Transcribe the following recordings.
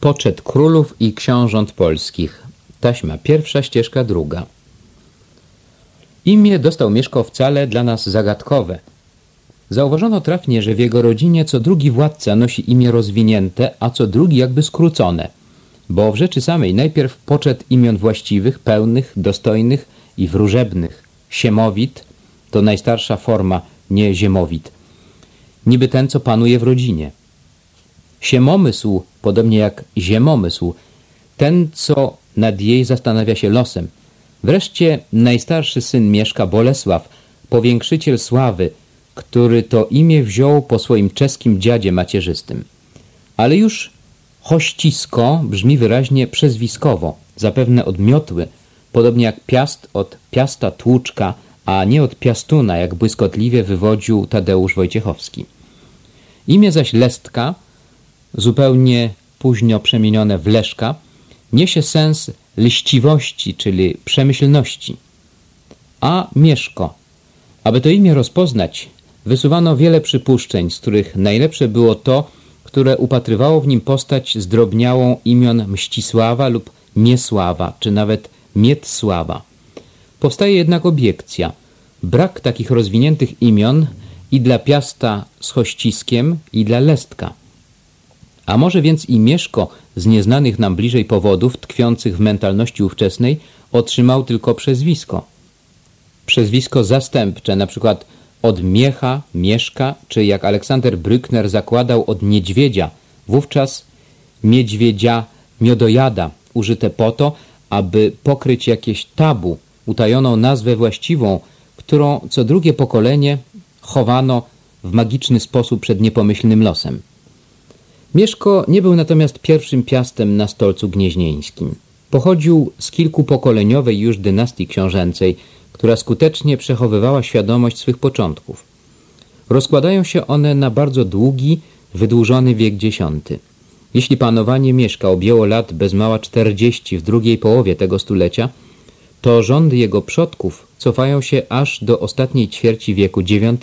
Poczet królów i książąt polskich. Taśma pierwsza, ścieżka druga. Imię dostał Mieszko wcale dla nas zagadkowe. Zauważono trafnie, że w jego rodzinie co drugi władca nosi imię rozwinięte, a co drugi jakby skrócone. Bo w rzeczy samej najpierw poczet imion właściwych, pełnych, dostojnych i wróżebnych. Siemowit to najstarsza forma, nie ziemowit. Niby ten, co panuje w rodzinie. Siemomysł, podobnie jak ziemomysł, ten, co nad jej zastanawia się losem. Wreszcie najstarszy syn Mieszka Bolesław, powiększyciel sławy, który to imię wziął po swoim czeskim dziadzie macierzystym. Ale już Hościsko brzmi wyraźnie przezwiskowo, zapewne od miotły, podobnie jak piast od piasta tłuczka, a nie od piastuna, jak błyskotliwie wywodził Tadeusz Wojciechowski. Imię zaś Lestka, zupełnie późno przemienione w Leszka, niesie sens liściwości, czyli przemyślności. A Mieszko. Aby to imię rozpoznać, wysuwano wiele przypuszczeń, z których najlepsze było to, które upatrywało w nim postać zdrobniałą imion Mścisława lub Miesława, czy nawet Mietsława. Powstaje jednak obiekcja. Brak takich rozwiniętych imion i dla Piasta z Hościskiem, i dla Lestka. A może więc i Mieszko z nieznanych nam bliżej powodów tkwiących w mentalności ówczesnej otrzymał tylko przezwisko. Przezwisko zastępcze, na przykład od Miecha, Mieszka, czy jak Aleksander Brückner zakładał od Niedźwiedzia, wówczas Miedźwiedzia Miodojada, użyte po to, aby pokryć jakieś tabu, utajoną nazwę właściwą, którą co drugie pokolenie chowano w magiczny sposób przed niepomyślnym losem. Mieszko nie był natomiast pierwszym piastem na stolcu gnieźnieńskim. Pochodził z kilkupokoleniowej już dynastii książęcej, która skutecznie przechowywała świadomość swych początków. Rozkładają się one na bardzo długi, wydłużony wiek X. Jeśli panowanie Mieszka objęło lat bez mała 40 w drugiej połowie tego stulecia, to rządy jego przodków cofają się aż do ostatniej ćwierci wieku IX.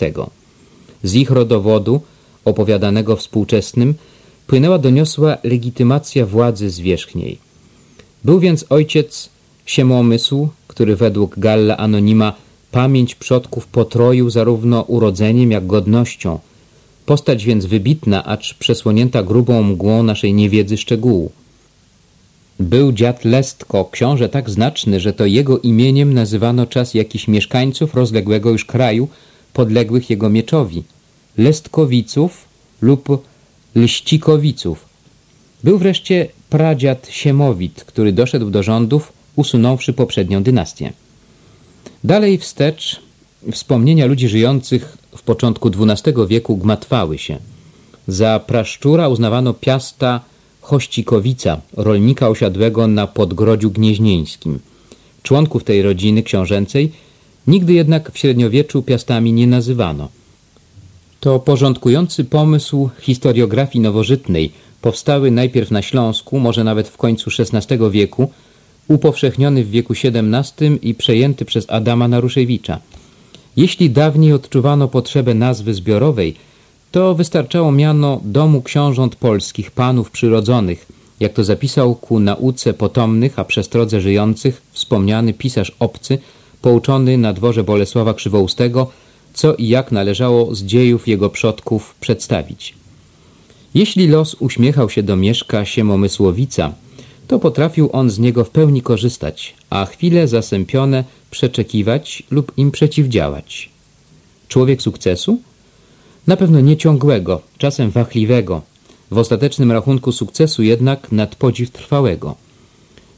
Z ich rodowodu, opowiadanego współczesnym, płynęła doniosła legitymacja władzy zwierzchniej. Był więc ojciec Siemomysł, który według Galla Anonima pamięć przodków potroił zarówno urodzeniem, jak godnością. Postać więc wybitna, acz przesłonięta grubą mgłą naszej niewiedzy szczegółu. Był dziad Lestko, książę tak znaczny, że to jego imieniem nazywano czas jakichś mieszkańców rozległego już kraju, podległych jego mieczowi, Lestkowiców lub Lścikowiców. Był wreszcie pradziad Siemowit, który doszedł do rządów, usunąwszy poprzednią dynastię. Dalej wstecz wspomnienia ludzi żyjących w początku XII wieku gmatwały się. Za praszczura uznawano piasta Hościkowica, rolnika osiadłego na Podgrodziu Gnieźnieńskim. Członków tej rodziny książęcej nigdy jednak w średniowieczu piastami nie nazywano. To porządkujący pomysł historiografii nowożytnej, powstały najpierw na Śląsku, może nawet w końcu XVI wieku, upowszechniony w wieku XVII i przejęty przez Adama Naruszewicza. Jeśli dawniej odczuwano potrzebę nazwy zbiorowej, to wystarczało miano domu książąt polskich, panów przyrodzonych, jak to zapisał ku nauce potomnych, a przestrodze żyjących wspomniany pisarz obcy, pouczony na dworze Bolesława Krzywoustego, co i jak należało z dziejów jego przodków przedstawić. Jeśli los uśmiechał się do Mieszka Siemomysłowica, to potrafił on z niego w pełni korzystać, a chwile zasępione przeczekiwać lub im przeciwdziałać. Człowiek sukcesu? Na pewno nieciągłego, czasem wachliwego, w ostatecznym rachunku sukcesu jednak nad podziw trwałego.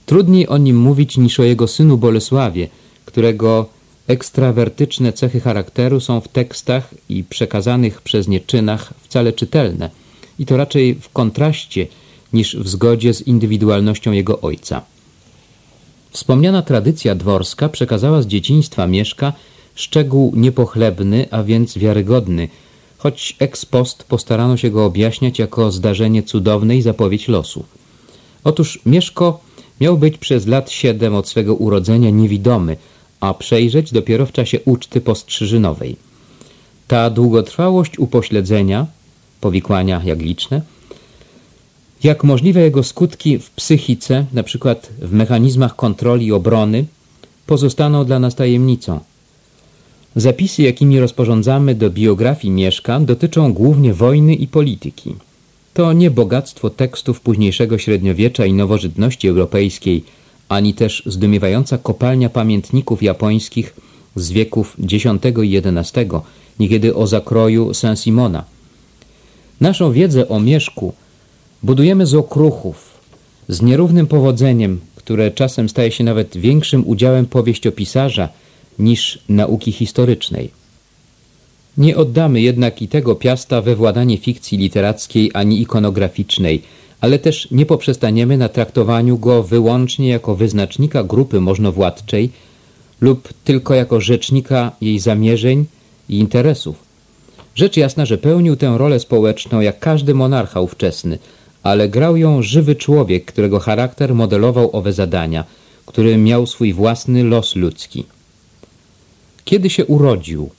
Trudniej o nim mówić niż o jego synu Bolesławie, którego ekstrawertyczne cechy charakteru są w tekstach i przekazanych przez nie czynach wcale czytelne i to raczej w kontraście niż w zgodzie z indywidualnością jego ojca. Wspomniana tradycja dworska przekazała z dzieciństwa Mieszka szczegół niepochlebny, a więc wiarygodny, choć ex post postarano się go objaśniać jako zdarzenie cudowne i zapowiedź losu. Otóż Mieszko miał być przez lat siedem od swego urodzenia niewidomy, a przejrzeć dopiero w czasie uczty postrzyżynowej. Ta długotrwałość upośledzenia, powikłania jak liczne, jak możliwe jego skutki w psychice, na przykład w mechanizmach kontroli i obrony, pozostaną dla nas tajemnicą. Zapisy, jakimi rozporządzamy do biografii Mieszka, dotyczą głównie wojny i polityki. To nie bogactwo tekstów późniejszego średniowiecza i nowożytności europejskiej, ani też zdumiewająca kopalnia pamiętników japońskich z wieków X i XI, niekiedy o zakroju Saint-Simona. Naszą wiedzę o Mieszku budujemy z okruchów, z nierównym powodzeniem, które czasem staje się nawet większym udziałem powieściopisarza niż nauki historycznej. Nie oddamy jednak i tego piasta we władanie fikcji literackiej ani ikonograficznej, ale też nie poprzestaniemy na traktowaniu go wyłącznie jako wyznacznika grupy możnowładczej lub tylko jako rzecznika jej zamierzeń i interesów. Rzecz jasna, że pełnił tę rolę społeczną jak każdy monarcha ówczesny, ale grał ją żywy człowiek, którego charakter modelował owe zadania, który miał swój własny los ludzki. Kiedy się urodził?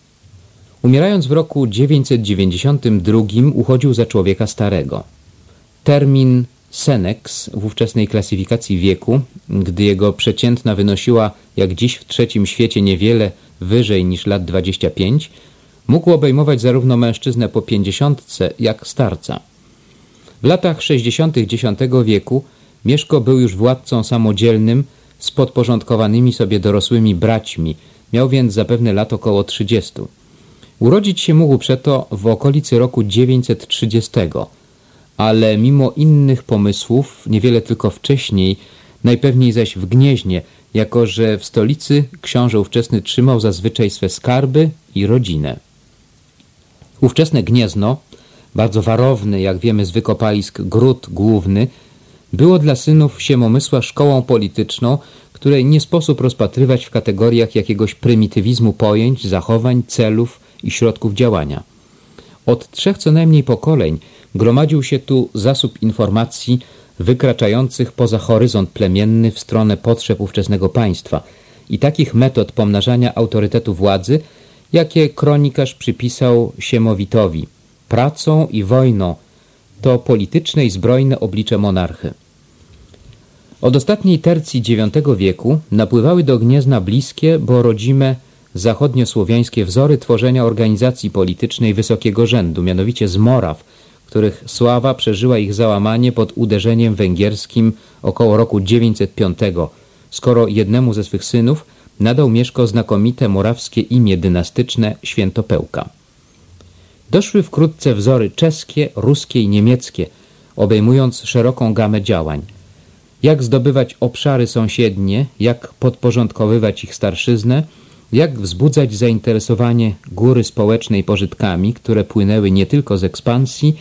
Umierając w roku 992 uchodził za człowieka starego. Termin senex w ówczesnej klasyfikacji wieku, gdy jego przeciętna wynosiła jak dziś w trzecim świecie niewiele wyżej niż lat 25, mógł obejmować zarówno mężczyznę po pięćdziesiątce, jak starca. W latach 60. X wieku Mieszko był już władcą samodzielnym z podporządkowanymi sobie dorosłymi braćmi, miał więc zapewne lat około 30. Urodzić się mógł przeto w okolicy roku 930, ale mimo innych pomysłów, niewiele tylko wcześniej, najpewniej zaś w Gnieźnie, jako że w stolicy książę ówczesny trzymał zazwyczaj swe skarby i rodzinę. Ówczesne Gniezno, bardzo warowny, jak wiemy z wykopalisk, gród główny, było dla synów Siemomysła szkołą polityczną, której nie sposób rozpatrywać w kategoriach jakiegoś prymitywizmu pojęć, zachowań, celów i środków działania. Od trzech co najmniej pokoleń gromadził się tu zasób informacji wykraczających poza horyzont plemienny w stronę potrzeb ówczesnego państwa i takich metod pomnażania autorytetu władzy, jakie kronikarz przypisał Siemowitowi. Pracą i wojną to polityczne i zbrojne oblicze monarchy. Od ostatniej tercji IX wieku napływały do Gniezna bliskie, bo rodzime zachodniosłowiańskie wzory tworzenia organizacji politycznej wysokiego rzędu, mianowicie z Moraw, których sława przeżyła ich załamanie pod uderzeniem węgierskim około roku 905, skoro jednemu ze swych synów nadał Mieszko znakomite morawskie imię dynastyczne Świętopełka. Doszły wkrótce wzory czeskie, ruskie i niemieckie, obejmując szeroką gamę działań. Jak zdobywać obszary sąsiednie, jak podporządkowywać ich starszyznę, jak wzbudzać zainteresowanie góry społecznej pożytkami, które płynęły nie tylko z ekspansji,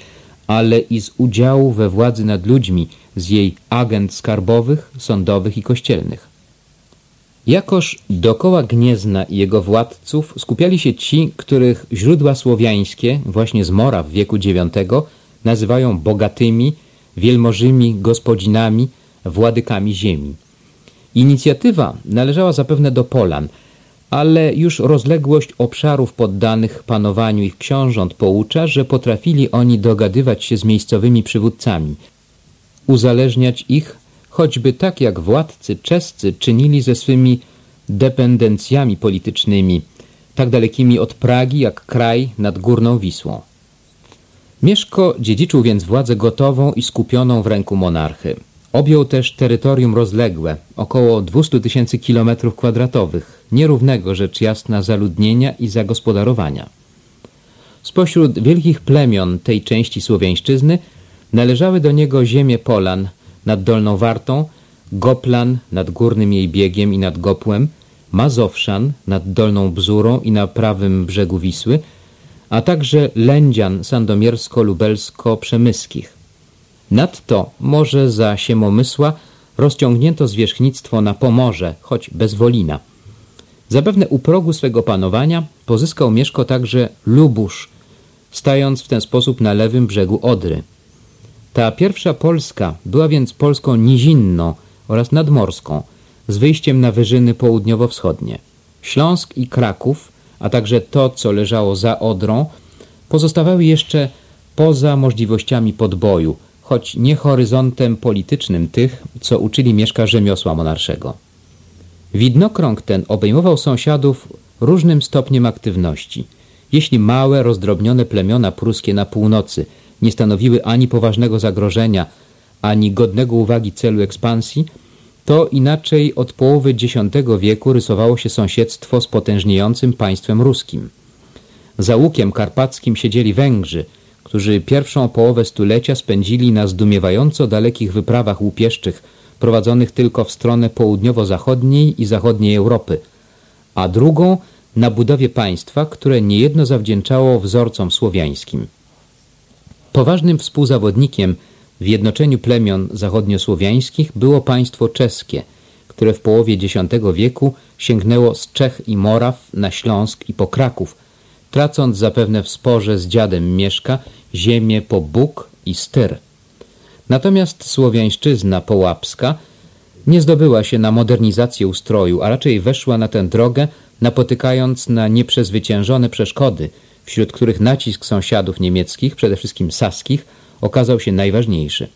ale i z udziału we władzy nad ludźmi, z jej agent skarbowych, sądowych i kościelnych. Jakoż dokoła Gniezna i jego władców skupiali się ci, których źródła słowiańskie, właśnie z Mora w wieku IX, nazywają bogatymi, wielmożymi gospodzinami, władykami ziemi. Inicjatywa należała zapewne do Polan, ale już rozległość obszarów poddanych panowaniu ich książąt poucza, że potrafili oni dogadywać się z miejscowymi przywódcami, uzależniać ich choćby tak jak władcy czescy czynili ze swymi dependencjami politycznymi, tak dalekimi od Pragi jak kraj nad Górną Wisłą. Mieszko dziedziczył więc władzę gotową i skupioną w ręku monarchy. Objął też terytorium rozległe, około 200 tysięcy kilometrów kwadratowych, nierównego rzecz jasna zaludnienia i zagospodarowania. Spośród wielkich plemion tej części Słowiańszczyzny należały do niego ziemie Polan nad Dolną Wartą, Goplan nad górnym jej biegiem i nad Gopłem, Mazowszan nad Dolną Bzurą i na prawym brzegu Wisły, a także Lędzian sandomiersko-lubelsko-przemyskich. Nadto morze za Siemomysła rozciągnięto zwierzchnictwo na Pomorze, choć bez Wolina. Zapewne u progu swego panowania pozyskał Mieszko także Lubusz, stając w ten sposób na lewym brzegu Odry. Ta pierwsza Polska była więc Polską nizinną oraz nadmorską, z wyjściem na wyżyny południowo-wschodnie. Śląsk i Kraków, a także to, co leżało za Odrą, pozostawały jeszcze poza możliwościami podboju – choć nie horyzontem politycznym tych, co uczyli Mieszka rzemiosła monarszego. Widnokrąg ten obejmował sąsiadów różnym stopniem aktywności. Jeśli małe, rozdrobnione plemiona pruskie na północy nie stanowiły ani poważnego zagrożenia, ani godnego uwagi celu ekspansji, to inaczej od połowy X wieku rysowało się sąsiedztwo z potężniejącym państwem ruskim. Za łukiem karpackim siedzieli Węgrzy, którzy pierwszą połowę stulecia spędzili na zdumiewająco dalekich wyprawach łupieszczych, prowadzonych tylko w stronę południowo-zachodniej i zachodniej Europy, a drugą na budowie państwa, które niejedno zawdzięczało wzorcom słowiańskim. Poważnym współzawodnikiem w jednoczeniu plemion zachodniosłowiańskich było państwo czeskie, które w połowie X wieku sięgnęło z Czech i Moraw na Śląsk i po Kraków, tracąc zapewne w sporze z dziadem Mieszka ziemię po Bóg i Styr. Natomiast słowiańszczyzna połapska nie zdobyła się na modernizację ustroju, a raczej weszła na tę drogę, napotykając na nieprzezwyciężone przeszkody, wśród których nacisk sąsiadów niemieckich, przede wszystkim saskich, okazał się najważniejszy.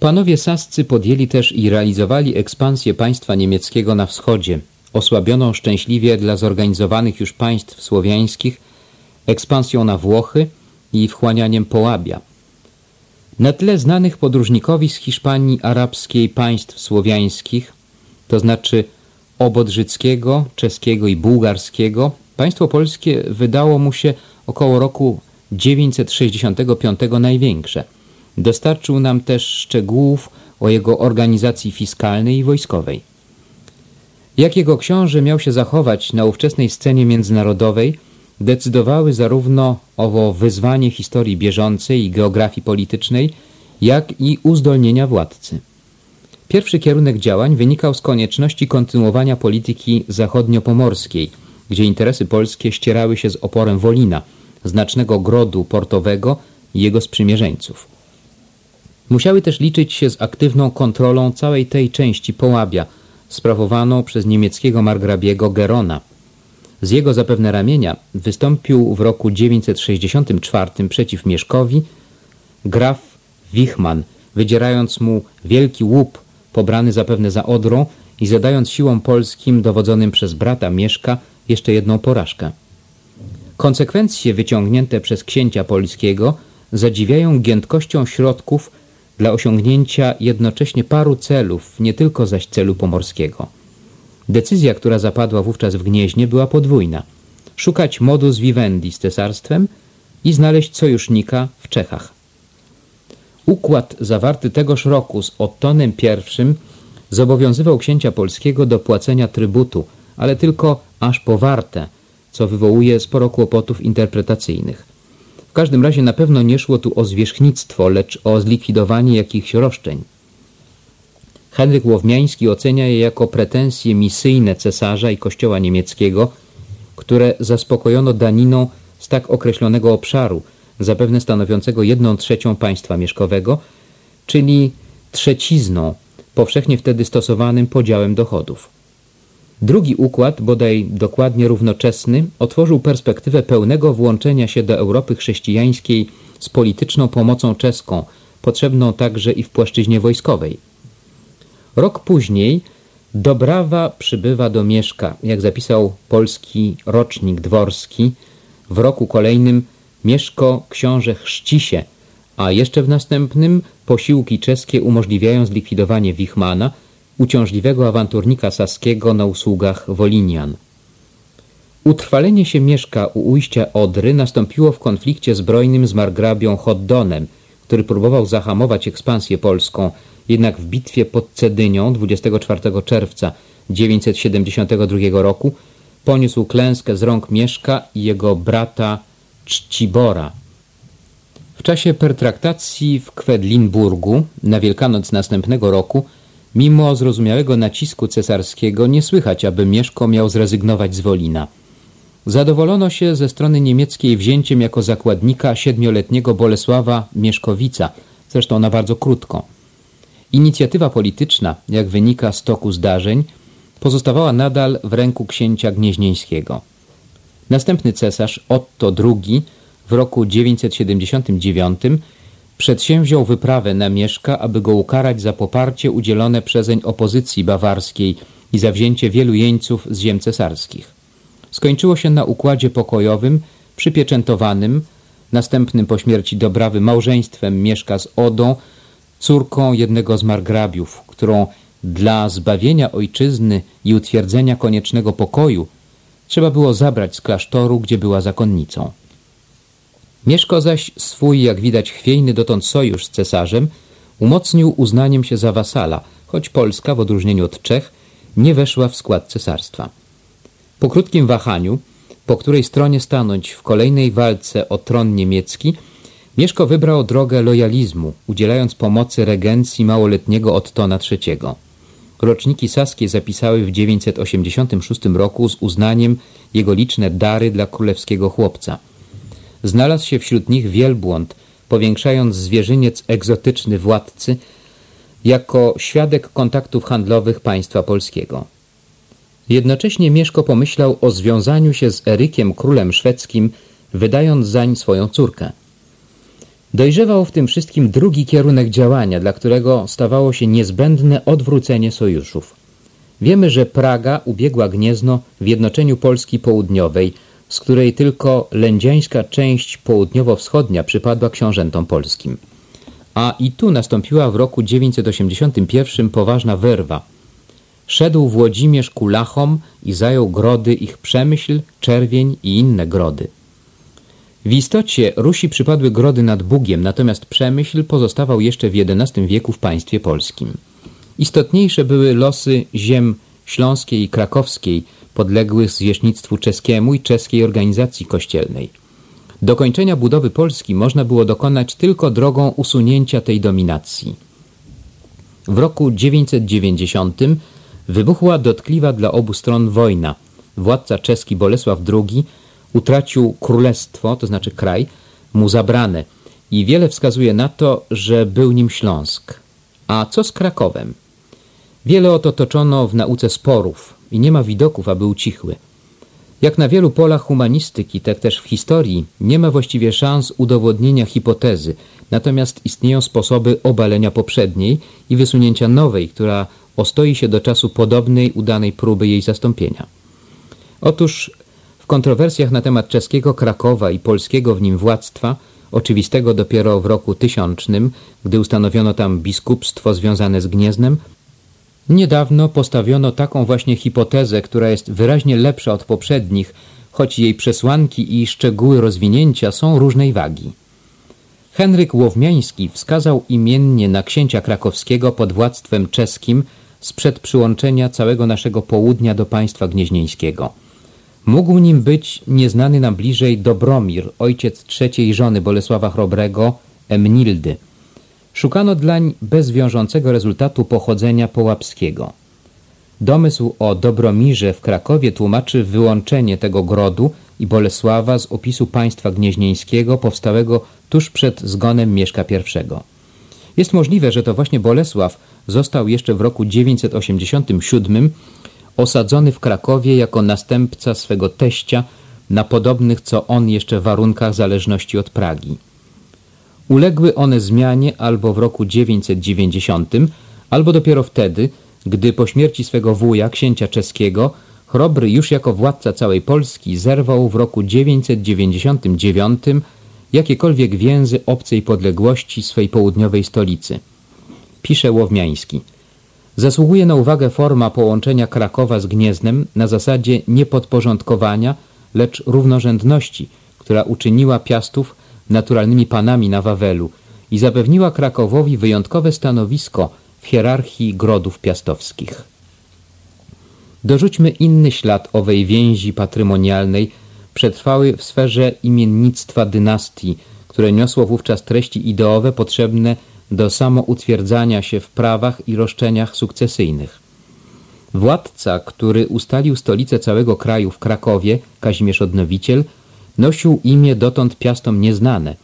Panowie sascy podjęli też i realizowali ekspansję państwa niemieckiego na wschodzie, osłabioną szczęśliwie dla zorganizowanych już państw słowiańskich ekspansją na Włochy i wchłanianiem Połabia. Na tle znanych podróżnikowi z Hiszpanii arabskiej państw słowiańskich, to znaczy obodrzyckiego, czeskiego i bułgarskiego, państwo polskie wydało mu się około roku 965 największe. Dostarczył nam też szczegółów o jego organizacji fiskalnej i wojskowej. Jak jego książę miał się zachować na ówczesnej scenie międzynarodowej, decydowały zarówno owo wyzwanie historii bieżącej i geografii politycznej, jak i uzdolnienia władcy. Pierwszy kierunek działań wynikał z konieczności kontynuowania polityki zachodniopomorskiej, gdzie interesy polskie ścierały się z oporem Wolina, znacznego grodu portowego i jego sprzymierzeńców. Musiały też liczyć się z aktywną kontrolą całej tej części Połabia, sprawowaną przez niemieckiego margrabiego Gerona. Z jego zapewne ramienia wystąpił w roku 964 przeciw Mieszkowi graf Wichman, wydzierając mu wielki łup pobrany zapewne za Odrą i zadając siłom polskim dowodzonym przez brata Mieszka jeszcze jedną porażkę. Konsekwencje wyciągnięte przez księcia polskiego zadziwiają giętkością środków dla osiągnięcia jednocześnie paru celów, nie tylko zaś celu pomorskiego. Decyzja, która zapadła wówczas w Gnieźnie, była podwójna. Szukać modus vivendi z cesarstwem i znaleźć sojusznika w Czechach. Układ zawarty tegoż roku z Ottonem I zobowiązywał księcia polskiego do płacenia trybutu, ale tylko aż po warte, co wywołuje sporo kłopotów interpretacyjnych. W każdym razie na pewno nie szło tu o zwierzchnictwo, lecz o zlikwidowanie jakichś roszczeń. Henryk Łowmiański ocenia je jako pretensje misyjne cesarza i kościoła niemieckiego, które zaspokojono daniną z tak określonego obszaru, zapewne stanowiącego jedną trzecią państwa mieszkowego, czyli trzecizną, powszechnie wtedy stosowanym podziałem dochodów. Drugi układ, bodaj dokładnie równoczesny, otworzył perspektywę pełnego włączenia się do Europy chrześcijańskiej z polityczną pomocą czeską, potrzebną także i w płaszczyźnie wojskowej. Rok później Dobrawa przybywa do Mieszka, jak zapisał polski rocznik dworski. W roku kolejnym Mieszko książę chrzci się, a jeszcze w następnym posiłki czeskie umożliwiają zlikwidowanie Wichmana, uciążliwego awanturnika saskiego na usługach Wolinian. Utrwalenie się Mieszka u ujścia Odry nastąpiło w konflikcie zbrojnym z margrabią Hoddonem, który próbował zahamować ekspansję polską, jednak w bitwie pod Cedynią 24 czerwca 972 roku poniósł klęskę z rąk Mieszka i jego brata Czcibora. W czasie pertraktacji w Kwedlinburgu na Wielkanoc następnego roku Mimo zrozumiałego nacisku cesarskiego nie słychać, aby Mieszko miał zrezygnować z Wolina. Zadowolono się ze strony niemieckiej wzięciem jako zakładnika siedmioletniego Bolesława Mieszkowica, zresztą na bardzo krótko. Inicjatywa polityczna, jak wynika z toku zdarzeń, pozostawała nadal w ręku księcia gnieźnieńskiego. Następny cesarz, Otto II, w roku 979 przedsięwziął wyprawę na Mieszka, aby go ukarać za poparcie udzielone przezeń opozycji bawarskiej i za wzięcie wielu jeńców z ziem cesarskich. Skończyło się na układzie pokojowym, przypieczętowanym, następnym po śmierci Dobrawy małżeństwem Mieszka z Odą, córką jednego z margrabiów, którą dla zbawienia ojczyzny i utwierdzenia koniecznego pokoju trzeba było zabrać z klasztoru, gdzie była zakonnicą. Mieszko zaś swój, jak widać, chwiejny dotąd sojusz z cesarzem umocnił uznaniem się za wasala, choć Polska, w odróżnieniu od Czech, nie weszła w skład cesarstwa. Po krótkim wahaniu, po której stronie stanąć w kolejnej walce o tron niemiecki, Mieszko wybrał drogę lojalizmu, udzielając pomocy regencji małoletniego Ottona III. Roczniki saskie zapisały w 986 roku z uznaniem jego liczne dary dla królewskiego chłopca. Znalazł się wśród nich wielbłąd, powiększając zwierzyniec egzotyczny władcy jako świadek kontaktów handlowych państwa polskiego. Jednocześnie Mieszko pomyślał o związaniu się z Erykiem, królem szwedzkim, wydając zań swoją córkę. Dojrzewał w tym wszystkim drugi kierunek działania, dla którego stawało się niezbędne odwrócenie sojuszów. Wiemy, że Praga ubiegła Gniezno w jednoczeniu Polski Południowej, z której tylko lędziańska część południowo-wschodnia przypadła książętom polskim. A i tu nastąpiła w roku 981 poważna werwa. Szedł Włodzimierz ku Lachom i zajął grody ich Przemyśl, Czerwień i inne grody. W istocie Rusi przypadły grody nad Bugiem, natomiast Przemyśl pozostawał jeszcze w XI wieku w państwie polskim. Istotniejsze były losy ziem śląskiej i krakowskiej, podległych zwierzchnictwu czeskiemu i czeskiej organizacji kościelnej. Dokończenia budowy Polski można było dokonać tylko drogą usunięcia tej dominacji. W roku 990 wybuchła dotkliwa dla obu stron wojna. Władca czeski Bolesław II utracił królestwo, to znaczy kraj, mu zabrane i wiele wskazuje na to, że był nim Śląsk. A co z Krakowem? Wiele o to toczono w nauce sporów i nie ma widoków, aby ucichły. Jak na wielu polach humanistyki, tak też w historii, nie ma właściwie szans udowodnienia hipotezy, natomiast istnieją sposoby obalenia poprzedniej i wysunięcia nowej, która ostoi się do czasu podobnej udanej próby jej zastąpienia. Otóż w kontrowersjach na temat czeskiego Krakowa i polskiego w nim władztwa, oczywistego dopiero w roku tysiącznym, gdy ustanowiono tam biskupstwo związane z Gnieznem, Niedawno postawiono taką właśnie hipotezę, która jest wyraźnie lepsza od poprzednich, choć jej przesłanki i szczegóły rozwinięcia są różnej wagi. Henryk Łowmiański wskazał imiennie na księcia krakowskiego pod władztwem czeskim sprzed przyłączenia całego naszego południa do państwa gnieźnieńskiego. Mógł nim być nieznany nam bliżej Dobromir, ojciec trzeciej żony Bolesława Chrobrego, Emnildy – Szukano dlań bez wiążącego rezultatu pochodzenia połapskiego. Domysł o Dobromirze w Krakowie tłumaczy wyłączenie tego grodu i Bolesława z opisu państwa gnieźnieńskiego powstałego tuż przed zgonem Mieszka I. Jest możliwe, że to właśnie Bolesław został jeszcze w roku 987 osadzony w Krakowie jako następca swego teścia na podobnych co on jeszcze warunkach zależności od Pragi. Uległy one zmianie albo w roku 990, albo dopiero wtedy, gdy po śmierci swego wuja, księcia czeskiego, Chrobry już jako władca całej Polski zerwał w roku 999 jakiekolwiek więzy obcej podległości swej południowej stolicy. Pisze Łowmiański. Zasługuje na uwagę forma połączenia Krakowa z Gnieznem na zasadzie nie podporządkowania, lecz równorzędności, która uczyniła Piastów naturalnymi panami na Wawelu i zapewniła Krakowowi wyjątkowe stanowisko w hierarchii grodów piastowskich. Dorzućmy inny ślad owej więzi patrymonialnej, przetrwały w sferze imiennictwa dynastii, które niosło wówczas treści ideowe potrzebne do samoutwierdzania się w prawach i roszczeniach sukcesyjnych. Władca, który ustalił stolicę całego kraju w Krakowie, Kazimierz Odnowiciel, nosił imię dotąd piastom nieznane.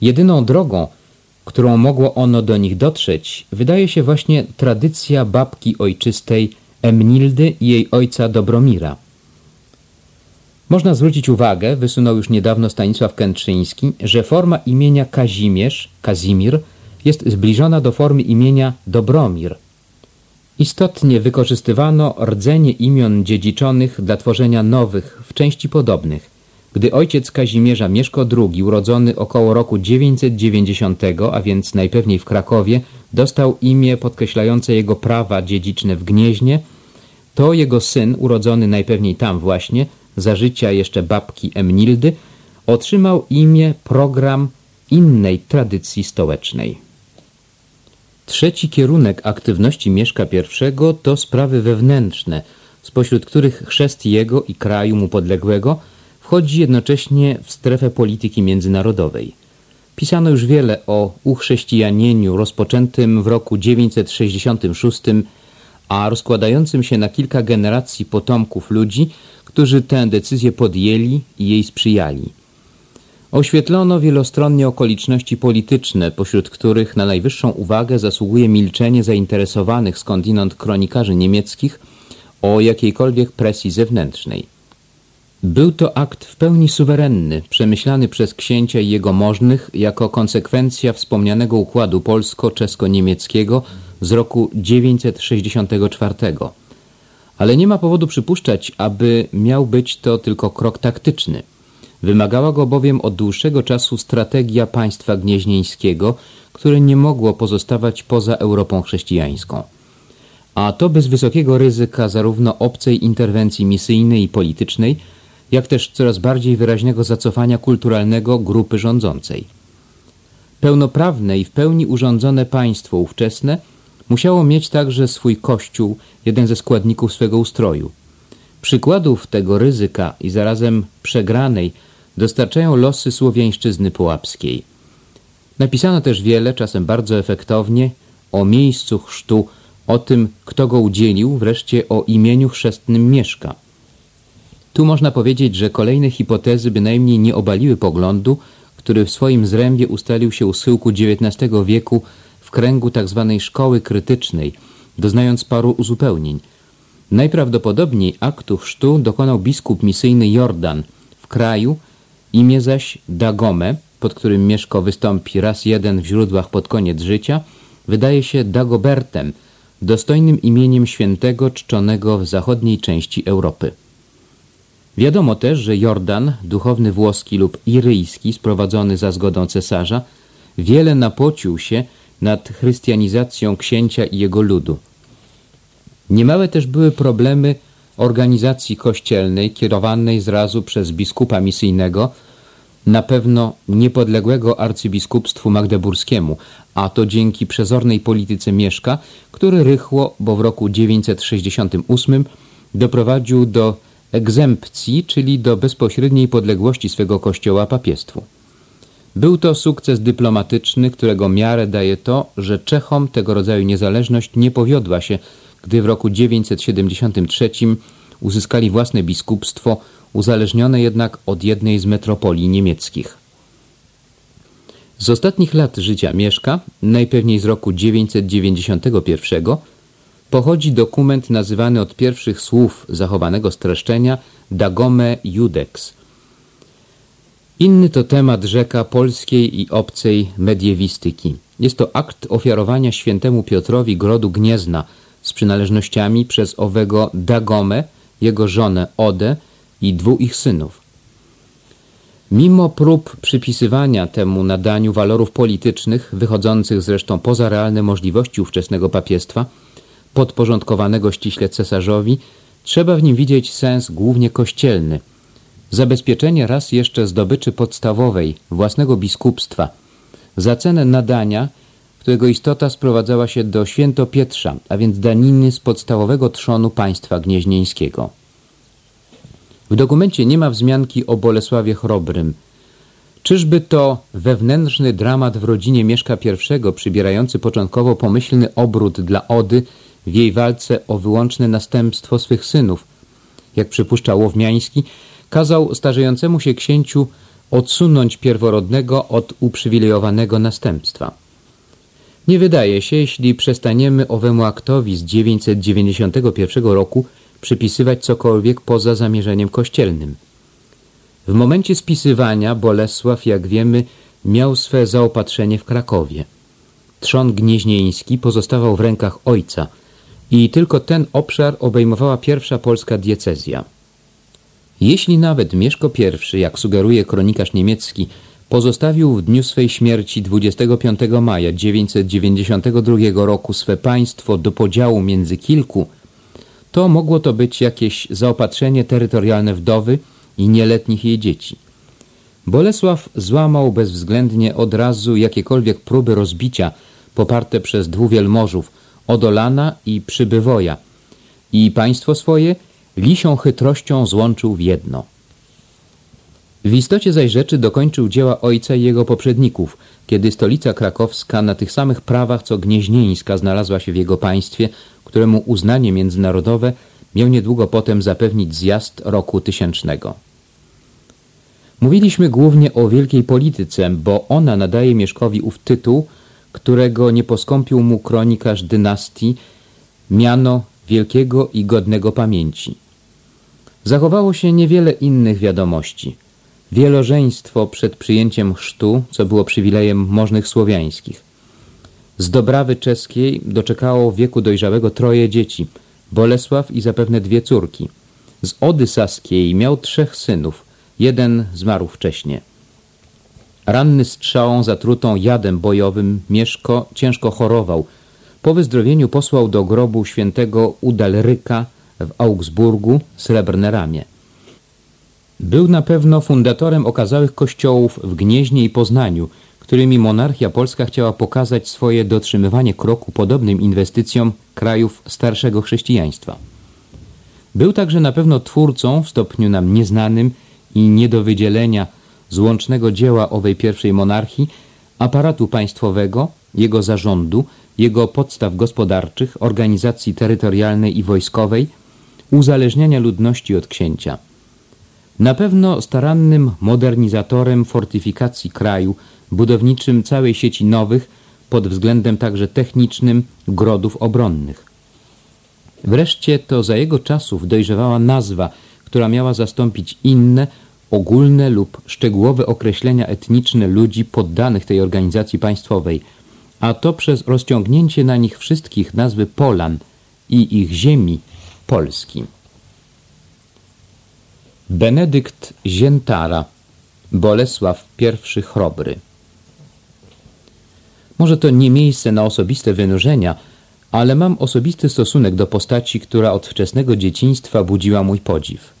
Jedyną drogą, którą mogło ono do nich dotrzeć, wydaje się właśnie tradycja babki ojczystej Emnildy i jej ojca Dobromira. Można zwrócić uwagę, wysunął już niedawno Stanisław Kętrzyński, że forma imienia Kazimierz, Kazimir, jest zbliżona do formy imienia Dobromir. Istotnie wykorzystywano rdzenie imion dziedziczonych dla tworzenia nowych, w części podobnych. Gdy ojciec Kazimierza Mieszko II, urodzony około roku 990, a więc najpewniej w Krakowie, dostał imię podkreślające jego prawa dziedziczne w Gnieźnie, to jego syn, urodzony najpewniej tam właśnie, za życia jeszcze babki Emnildy, otrzymał imię program innej tradycji stołecznej. Trzeci kierunek aktywności Mieszka I to sprawy wewnętrzne, spośród których chrzest jego i kraju mu podległego wchodzi jednocześnie w strefę polityki międzynarodowej. Pisano już wiele o uchrześcijanieniu rozpoczętym w roku 966, a rozkładającym się na kilka generacji potomków ludzi, którzy tę decyzję podjęli i jej sprzyjali. Oświetlono wielostronnie okoliczności polityczne, pośród których na najwyższą uwagę zasługuje milczenie zainteresowanych skądinąd kronikarzy niemieckich o jakiejkolwiek presji zewnętrznej. Był to akt w pełni suwerenny, przemyślany przez księcia i jego możnych jako konsekwencja wspomnianego układu polsko-czesko-niemieckiego z roku 964. Ale nie ma powodu przypuszczać, aby miał być to tylko krok taktyczny. Wymagała go bowiem od dłuższego czasu strategia państwa gnieźnieńskiego, które nie mogło pozostawać poza Europą chrześcijańską. A to bez wysokiego ryzyka zarówno obcej interwencji misyjnej i politycznej, jak też coraz bardziej wyraźnego zacofania kulturalnego grupy rządzącej. Pełnoprawne i w pełni urządzone państwo ówczesne musiało mieć także swój kościół, jeden ze składników swego ustroju. Przykładów tego ryzyka i zarazem przegranej dostarczają losy słowiańszczyzny połapskiej. Napisano też wiele, czasem bardzo efektownie, o miejscu chrztu, o tym, kto go udzielił, wreszcie o imieniu chrzestnym Mieszka. Tu można powiedzieć, że kolejne hipotezy bynajmniej nie obaliły poglądu, który w swoim zrębie ustalił się u schyłku XIX wieku w kręgu tzw. Tak szkoły krytycznej, doznając paru uzupełnień. Najprawdopodobniej aktu chrztu dokonał biskup misyjny Jordan w kraju, imię zaś Dagome, pod którym Mieszko wystąpi raz jeden w źródłach pod koniec życia, wydaje się Dagobertem, dostojnym imieniem świętego czczonego w zachodniej części Europy. Wiadomo też, że Jordan, duchowny włoski lub iryjski, sprowadzony za zgodą cesarza, wiele napocił się nad chrystianizacją księcia i jego ludu. Niemałe też były problemy organizacji kościelnej kierowanej zrazu przez biskupa misyjnego, na pewno niepodległego arcybiskupstwu magdeburskiemu, a to dzięki przezornej polityce Mieszka, który rychło, bo w roku 968 doprowadził do egzempcji, czyli do bezpośredniej podległości swego kościoła papiestwu. Był to sukces dyplomatyczny, którego miarę daje to, że Czechom tego rodzaju niezależność nie powiodła się, gdy w roku 973 uzyskali własne biskupstwo, uzależnione jednak od jednej z metropolii niemieckich. Z ostatnich lat życia Mieszka, najpewniej z roku 991, pochodzi dokument nazywany od pierwszych słów zachowanego streszczenia Dagome Judex. Inny to temat rzeka polskiej i obcej mediewistyki. Jest to akt ofiarowania świętemu Piotrowi grodu Gniezna z przynależnościami przez owego Dagome, jego żonę Odę i dwóch ich synów. Mimo prób przypisywania temu nadaniu walorów politycznych, wychodzących zresztą poza realne możliwości ówczesnego papiestwa, podporządkowanego ściśle cesarzowi, trzeba w nim widzieć sens głównie kościelny. Zabezpieczenie raz jeszcze zdobyczy podstawowej, własnego biskupstwa, za cenę nadania, którego istota sprowadzała się do świętopietrza, a więc daniny z podstawowego trzonu państwa gnieźnieńskiego. W dokumencie nie ma wzmianki o Bolesławie Chrobrym. Czyżby to wewnętrzny dramat w rodzinie Mieszka I, przybierający początkowo pomyślny obrót dla Ody w jej walce o wyłączne następstwo swych synów. Jak przypuszcza Łowmiański, kazał starzejącemu się księciu odsunąć pierworodnego od uprzywilejowanego następstwa. Nie wydaje się, jeśli przestaniemy owemu aktowi z 991 roku przypisywać cokolwiek poza zamierzeniem kościelnym. W momencie spisywania Bolesław, jak wiemy, miał swe zaopatrzenie w Krakowie. Trzon gnieźnieński pozostawał w rękach ojca i tylko ten obszar obejmowała pierwsza polska diecezja. Jeśli nawet Mieszko I, jak sugeruje kronikarz niemiecki, pozostawił w dniu swej śmierci 25 maja 992 roku swe państwo do podziału między kilku, to mogło to być jakieś zaopatrzenie terytorialne wdowy i nieletnich jej dzieci. Bolesław złamał bezwzględnie od razu jakiekolwiek próby rozbicia poparte przez dwóch wielmożów Odolana i Przybywoja i państwo swoje lisią chytrością złączył w jedno. W istocie zaś rzeczy dokończył dzieła ojca i jego poprzedników, kiedy stolica krakowska na tych samych prawach co Gnieźnieńska znalazła się w jego państwie, któremu uznanie międzynarodowe miał niedługo potem zapewnić zjazd roku tysięcznego. Mówiliśmy głównie o wielkiej polityce, bo ona nadaje Mieszkowi ów tytuł, którego nie poskąpił mu kronikarz dynastii, miano wielkiego i godnego pamięci. Zachowało się niewiele innych wiadomości. Wielożeństwo przed przyjęciem chrztu, co było przywilejem możnych słowiańskich. Z Dobrawy czeskiej doczekało wieku dojrzałego troje dzieci, Bolesław i zapewne dwie córki. Z Ody Saskiej miał trzech synów, jeden zmarł wcześnie. Ranny strzałą zatrutą jadem bojowym Mieszko ciężko chorował. Po wyzdrowieniu posłał do grobu świętego Udalryka w Augsburgu srebrne ramię. Był na pewno fundatorem okazałych kościołów w Gnieźnie i Poznaniu, którymi monarchia polska chciała pokazać swoje dotrzymywanie kroku podobnym inwestycjom krajów starszego chrześcijaństwa. Był także na pewno twórcą w stopniu nam nieznanym i nie do wydzielenia z łącznego dzieła owej pierwszej monarchii aparatu państwowego, jego zarządu, jego podstaw gospodarczych, organizacji terytorialnej i wojskowej, uzależniania ludności od księcia. Na pewno starannym modernizatorem fortyfikacji kraju, budowniczym całej sieci nowych, pod względem także technicznym, grodów obronnych. Wreszcie to za jego czasów dojrzewała nazwa, która miała zastąpić inne, ogólne lub szczegółowe określenia etniczne ludzi poddanych tej organizacji państwowej, a to przez rozciągnięcie na nich wszystkich nazwy Polan i ich ziemi Polski. Benedykt Ziętara Bolesław I Chrobry Może to nie miejsce na osobiste wynurzenia, ale mam osobisty stosunek do postaci, która od wczesnego dzieciństwa budziła mój podziw.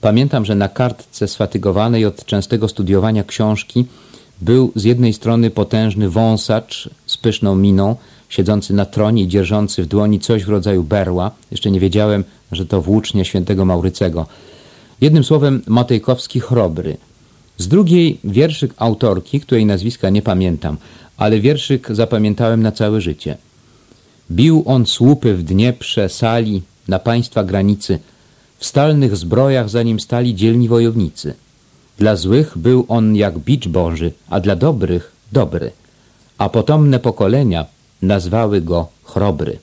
Pamiętam, że na kartce sfatygowanej od częstego studiowania książki był z jednej strony potężny wąsacz z pyszną miną, siedzący na tronie i dzierżący w dłoni coś w rodzaju berła. Jeszcze nie wiedziałem, że to włócznia świętego Maurycego. Jednym słowem Matejkowski chrobry. Z drugiej wierszyk autorki, której nazwiska nie pamiętam, ale wierszyk zapamiętałem na całe życie. Bił on słupy w Dnieprze, sali, na państwa granicy, w stalnych zbrojach za nim stali dzielni wojownicy. Dla złych był on jak bicz boży, a dla dobrych dobry. A potomne pokolenia nazwały go chrobry.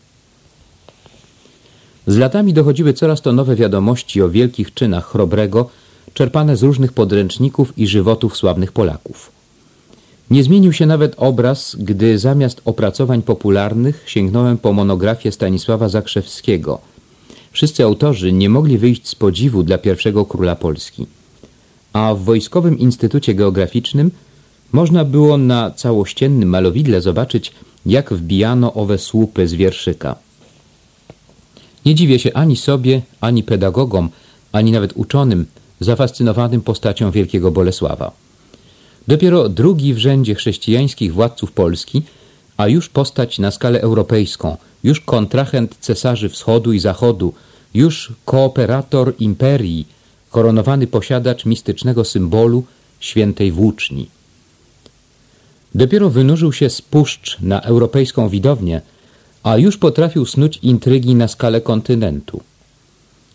Z latami dochodziły coraz to nowe wiadomości o wielkich czynach chrobrego, czerpane z różnych podręczników i żywotów sławnych Polaków. Nie zmienił się nawet obraz, gdy zamiast opracowań popularnych sięgnąłem po monografię Stanisława Zakrzewskiego. Wszyscy autorzy nie mogli wyjść z podziwu dla pierwszego króla Polski. A w Wojskowym Instytucie Geograficznym można było na całościennym malowidle zobaczyć, jak wbijano owe słupy z wierszyka. Nie dziwię się ani sobie, ani pedagogom, ani nawet uczonym zafascynowanym postacią wielkiego Bolesława. Dopiero drugi w rzędzie chrześcijańskich władców Polski, a już postać na skalę europejską, już kontrahent cesarzy wschodu i zachodu, już kooperator imperii, koronowany posiadacz mistycznego symbolu świętej włóczni. Dopiero wynurzył się z puszcz na europejską widownię, a już potrafił snuć intrygi na skalę kontynentu.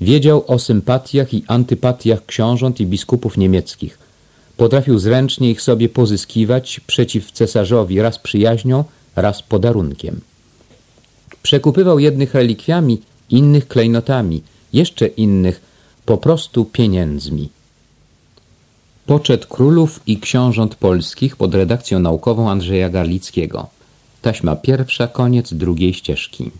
Wiedział o sympatiach i antypatiach książąt i biskupów niemieckich. Potrafił zręcznie ich sobie pozyskiwać przeciw cesarzowi raz przyjaźnią, raz podarunkiem. Przekupywał jednych relikwiami, innych klejnotami, jeszcze innych po prostu pieniędzmi. Poczet królów i książąt polskich pod redakcją naukową Andrzeja Garlickiego. Taśma pierwsza, koniec drugiej ścieżki.